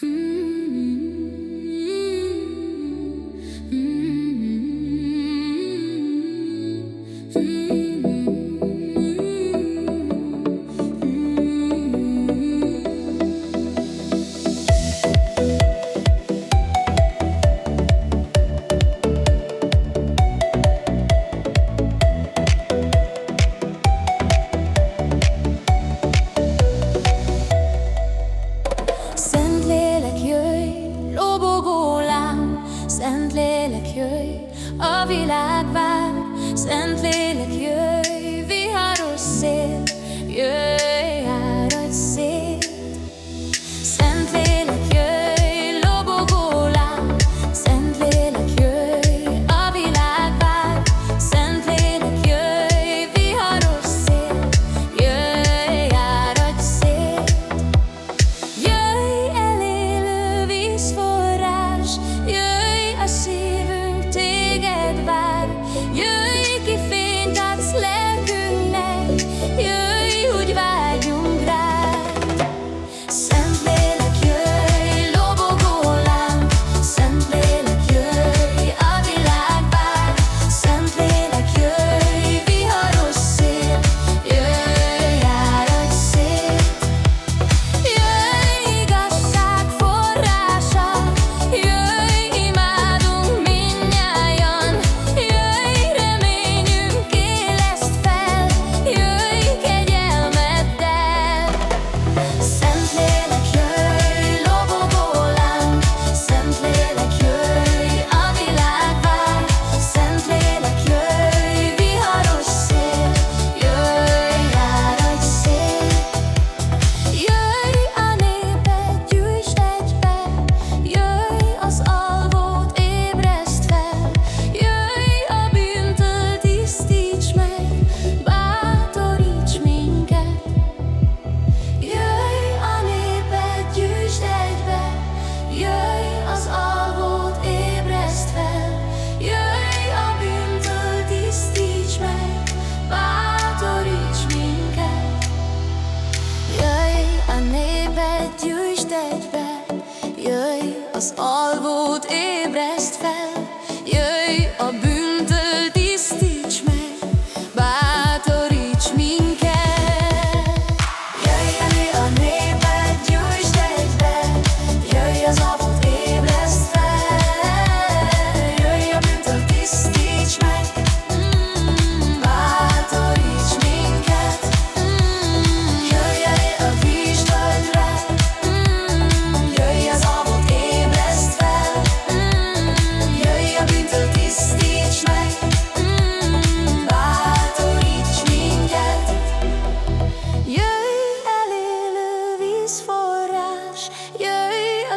Hm. a világ vár, Szent jön.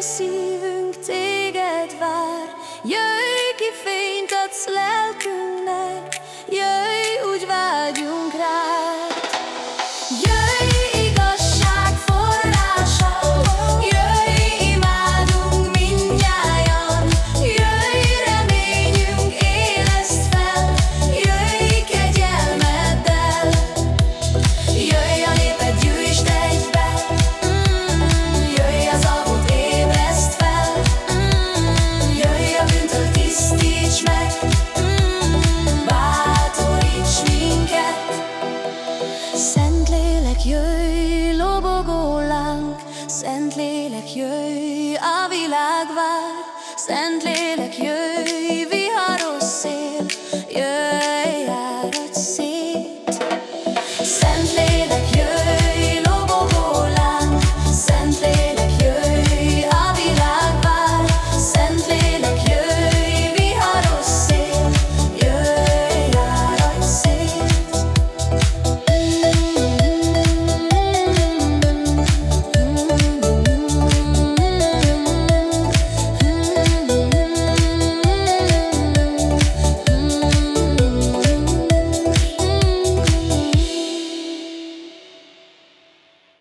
see. Segíts meg, mm, Szentlélek, jöjj, lobogó Szentlélek, jöjj, a világ vár. Szentlélek, jöjj.